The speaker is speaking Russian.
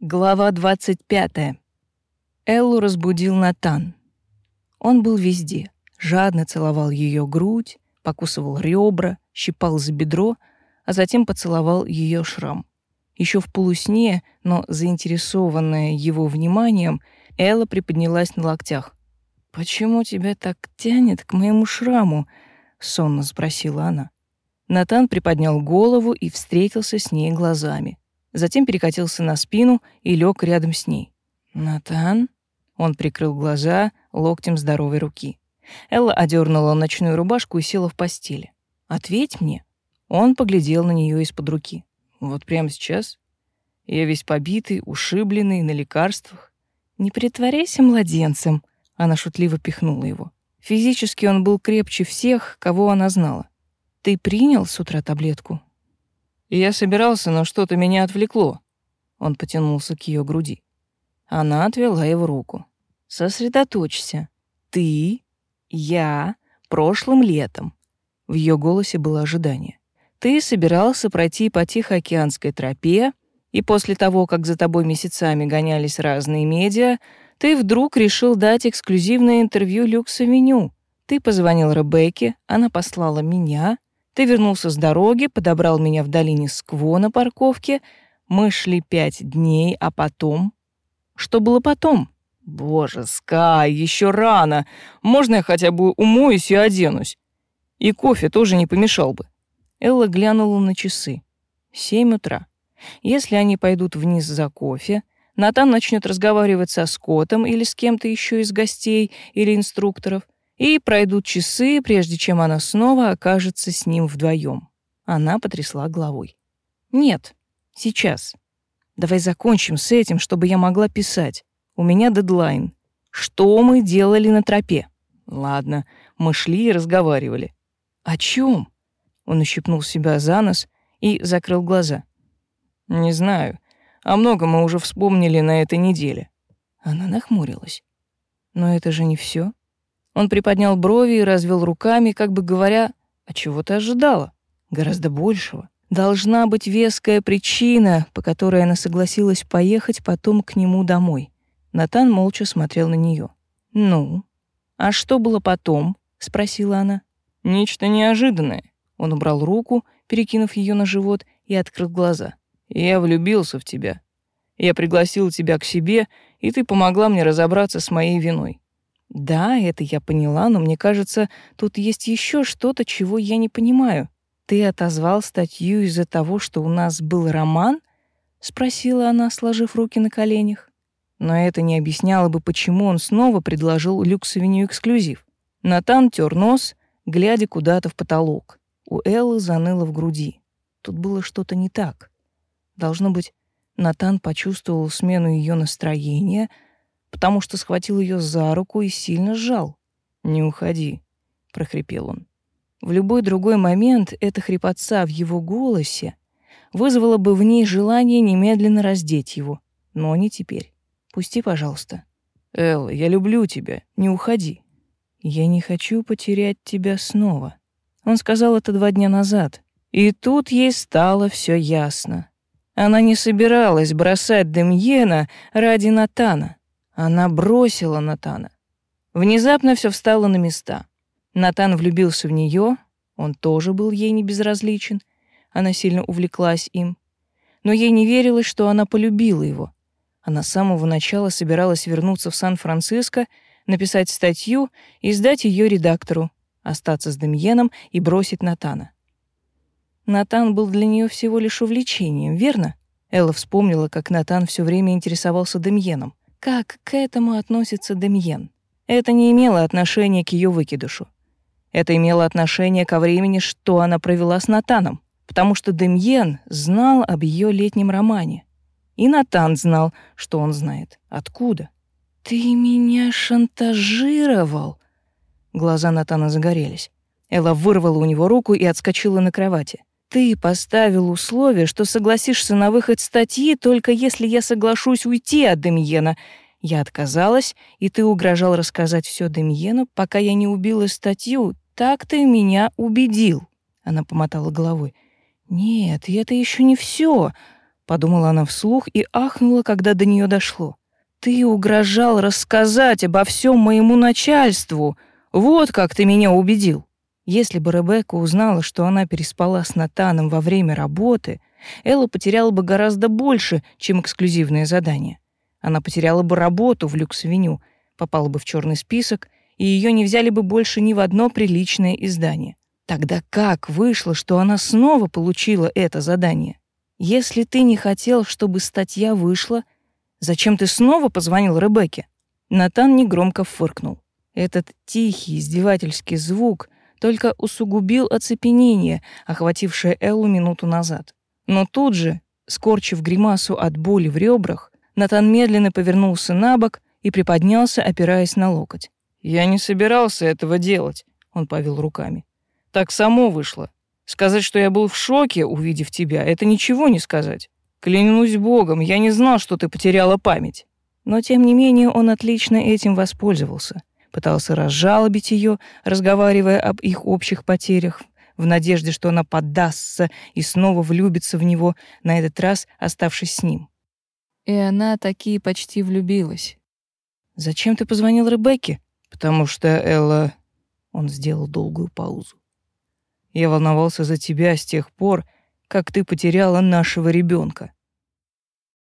Глава 25. Эллу разбудил Натан. Он был везде. Жадно целовал ее грудь, покусывал ребра, щипал за бедро, а затем поцеловал ее шрам. Еще в полусне, но заинтересованная его вниманием, Элла приподнялась на локтях. «Почему тебя так тянет к моему шраму?» — сонно спросила она. Натан приподнял голову и встретился с ней глазами затем перекатился на спину и лег рядом с ней. «Натан?» Он прикрыл глаза локтем здоровой руки. Элла одернула ночную рубашку и села в постели. «Ответь мне». Он поглядел на нее из-под руки. «Вот прямо сейчас? Я весь побитый, ушибленный, на лекарствах». «Не притворяйся младенцем», — она шутливо пихнула его. Физически он был крепче всех, кого она знала. «Ты принял с утра таблетку?» Я собирался, но что-то меня отвлекло. Он потянулся к ее груди. Она отвела его руку. Сосредоточься. Ты, я, прошлым летом. В ее голосе было ожидание. Ты собирался пройти по Тихоокеанской тропе, и после того, как за тобой месяцами гонялись разные медиа, ты вдруг решил дать эксклюзивное интервью Люкс Авеню. Ты позвонил Ребекке, она послала меня, ты вернулся с дороги, подобрал меня в долине Скво на парковке. Мы шли пять дней, а потом... Что было потом? Боже, Скай, еще рано. Можно я хотя бы умоюсь и оденусь? И кофе тоже не помешал бы. Элла глянула на часы. Семь утра. Если они пойдут вниз за кофе, Натан начнет разговаривать со Скоттом или с кем-то еще из гостей или инструкторов — и пройдут часы, прежде чем она снова окажется с ним вдвоем. Она потрясла головой. «Нет, сейчас. Давай закончим с этим, чтобы я могла писать. У меня дедлайн. Что мы делали на тропе?» «Ладно, мы шли и разговаривали». «О чем? Он ущипнул себя за нос и закрыл глаза. «Не знаю. О многом мы уже вспомнили на этой неделе». Она нахмурилась. «Но это же не все. Он приподнял брови и развел руками, как бы говоря, а чего ты ожидала? Гораздо большего. Должна быть веская причина, по которой она согласилась поехать потом к нему домой. Натан молча смотрел на нее. «Ну, а что было потом?» — спросила она. «Нечто неожиданное». Он убрал руку, перекинув ее на живот, и открыл глаза. «Я влюбился в тебя. Я пригласил тебя к себе, и ты помогла мне разобраться с моей виной. Да, это я поняла, но мне кажется, тут есть еще что-то, чего я не понимаю. Ты отозвал статью из-за того, что у нас был роман? спросила она, сложив руки на коленях. Но это не объясняло бы, почему он снова предложил люксовеню эксклюзив. Натан тер нос, глядя куда-то в потолок. У Эллы заныло в груди. Тут было что-то не так. Должно быть, Натан почувствовал смену ее настроения — потому что схватил ее за руку и сильно сжал. «Не уходи», — прохрипел он. В любой другой момент эта хрипотца в его голосе вызвала бы в ней желание немедленно раздеть его, но не теперь. «Пусти, пожалуйста». «Элла, я люблю тебя, не уходи». «Я не хочу потерять тебя снова». Он сказал это два дня назад, и тут ей стало все ясно. Она не собиралась бросать Демьена ради Натана. Она бросила Натана. Внезапно все встало на места. Натан влюбился в нее, он тоже был ей не безразличен. Она сильно увлеклась им. Но ей не верилось, что она полюбила его. Она с самого начала собиралась вернуться в Сан-Франциско, написать статью и сдать ее редактору, остаться с Демьеном и бросить Натана. Натан был для нее всего лишь увлечением, верно? Элла вспомнила, как Натан все время интересовался Демьеном. Как к этому относится Демьен? Это не имело отношения к ее выкидышу. Это имело отношение ко времени, что она провела с Натаном, потому что Демьен знал об ее летнем романе. И Натан знал, что он знает. Откуда? «Ты меня шантажировал!» Глаза Натана загорелись. Элла вырвала у него руку и отскочила на кровати. Ты поставил условие, что согласишься на выход статьи только если я соглашусь уйти от Демьена. Я отказалась, и ты угрожал рассказать все Демьену, пока я не убила статью. Так ты меня убедил. Она помотала головой. Нет, это еще не все. подумала она вслух и ахнула, когда до нее дошло. Ты угрожал рассказать обо всем моему начальству. Вот как ты меня убедил. Если бы Ребекка узнала, что она переспала с Натаном во время работы, Элла потеряла бы гораздо больше, чем эксклюзивное задание. Она потеряла бы работу в люкс-веню, попала бы в черный список, и ее не взяли бы больше ни в одно приличное издание. Тогда как вышло, что она снова получила это задание? Если ты не хотел, чтобы статья вышла, зачем ты снова позвонил Ребекке? Натан негромко фыркнул. Этот тихий издевательский звук только усугубил оцепенение, охватившее Эллу минуту назад. Но тут же, скорчив гримасу от боли в ребрах, Натан медленно повернулся на бок и приподнялся, опираясь на локоть. «Я не собирался этого делать», — он повел руками. «Так само вышло. Сказать, что я был в шоке, увидев тебя, это ничего не сказать. Клянусь богом, я не знал, что ты потеряла память». Но, тем не менее, он отлично этим воспользовался. Пытался разжалобить ее, разговаривая об их общих потерях, в надежде, что она поддастся и снова влюбится в него, на этот раз оставшись с ним. И она таки почти влюбилась. «Зачем ты позвонил Ребекке?» «Потому что, Элла...» Он сделал долгую паузу. «Я волновался за тебя с тех пор, как ты потеряла нашего ребенка.